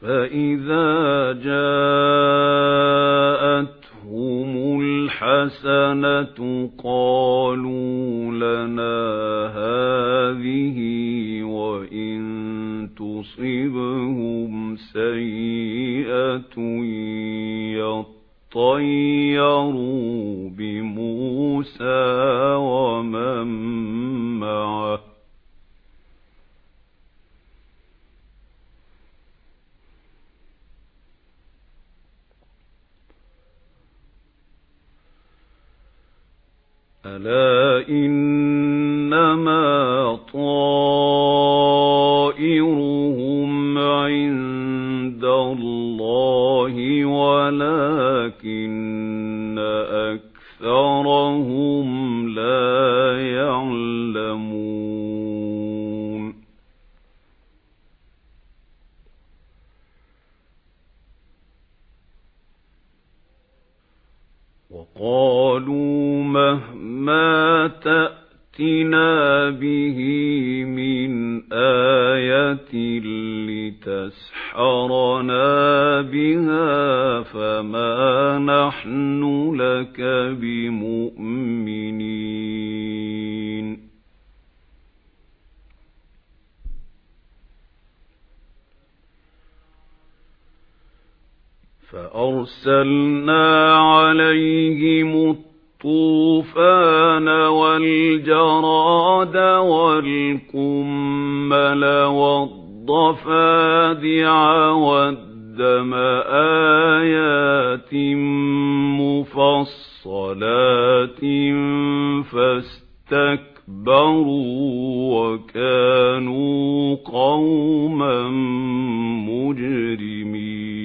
فَإِذَا جَاءَتْهُمُ الْحَسَنَةُ قَالُوا لَنَا هَٰذِهِ وَإِن تُصِبْهُمْ سَيِّئَةٌ أَلَا إِنَّمَا طَائِرُهُمْ عِندَ اللَّهِ وَلَٰكِنَّ أَكْثَرَهُمْ لَا يَعْلَمُونَ وَقَالُوا مَهْمَا تَأْتِنَا بِهِ مِنْ آيَةٍ لِتَسْحَرَنَا بِهَا فَمَا نَحْنُ لَكَ بِمُؤْمِنِينَ. فَأَرْسَلْنَا عَلَيْهِمُ الطُّوفَانَ وَالْجَرَادَ وَالْقُمَّلَ وَالضَّفَادِعَ وَالدَّمَ آيَاتٍ مُفَصَّلَاتٍ فَاسْتَكْبَرُوا وَكَانُوا قَوْمًا مُجْرِمِينَ.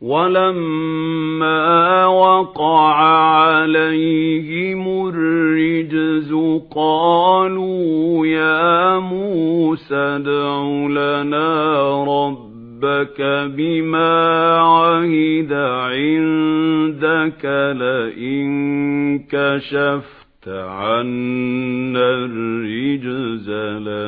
وَلَمَّا وَقَعَ عَلَيْهِمُ الرِّجْزُ قَالُوا يَا مُوسَى ادْعُ لَنَا رَبَّكَ بِمَا عَهِدَ عِندَكَ لَئِن كَشَفْتَ عَنَّا الرِّجْزَ لَنُؤْمِنَنَّ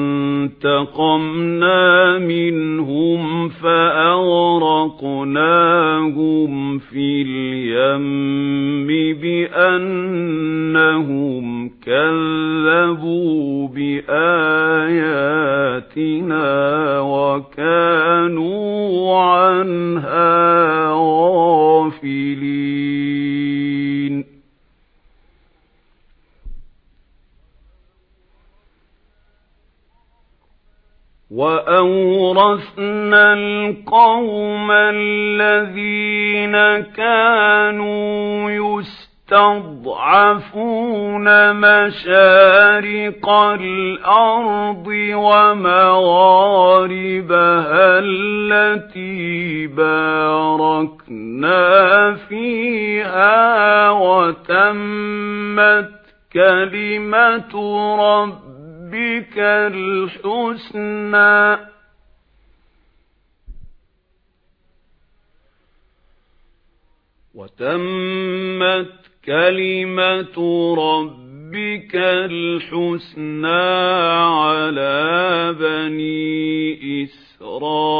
فَانتَقَمْنَا مِنْهُمْ فَأَغْرَقْنَاهُمْ فِي الْيَمِّ بِأَنَّهُمْ كَذَّبُوا بِآيَاتِنَا وَكَانُوا عَنْهَا وَأَوْرَثْنَا الْقَوْمَ الَّذِينَ كَانُوا يُسْتَضْعَفُونَ مَشَارِقَ الْأَرْضِ وَمَغَارِبَهَا الَّتِي بَارَكْنَا فِيهَا وَتَمَّتْ كَلِمَةُ رَبِّكَ رَبِّكَ الْحُسْنَى. وَتَمَّتْ كَلِمَةُ رَبِّكَ الْحُسْنَى عَلَى بَنِي إِسْرَائِيلَ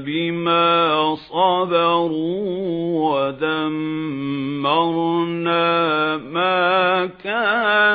بِمَا صَبَرُوا وَدَمَّرْنَا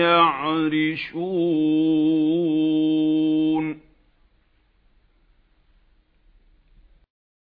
يَعْرِشُونَ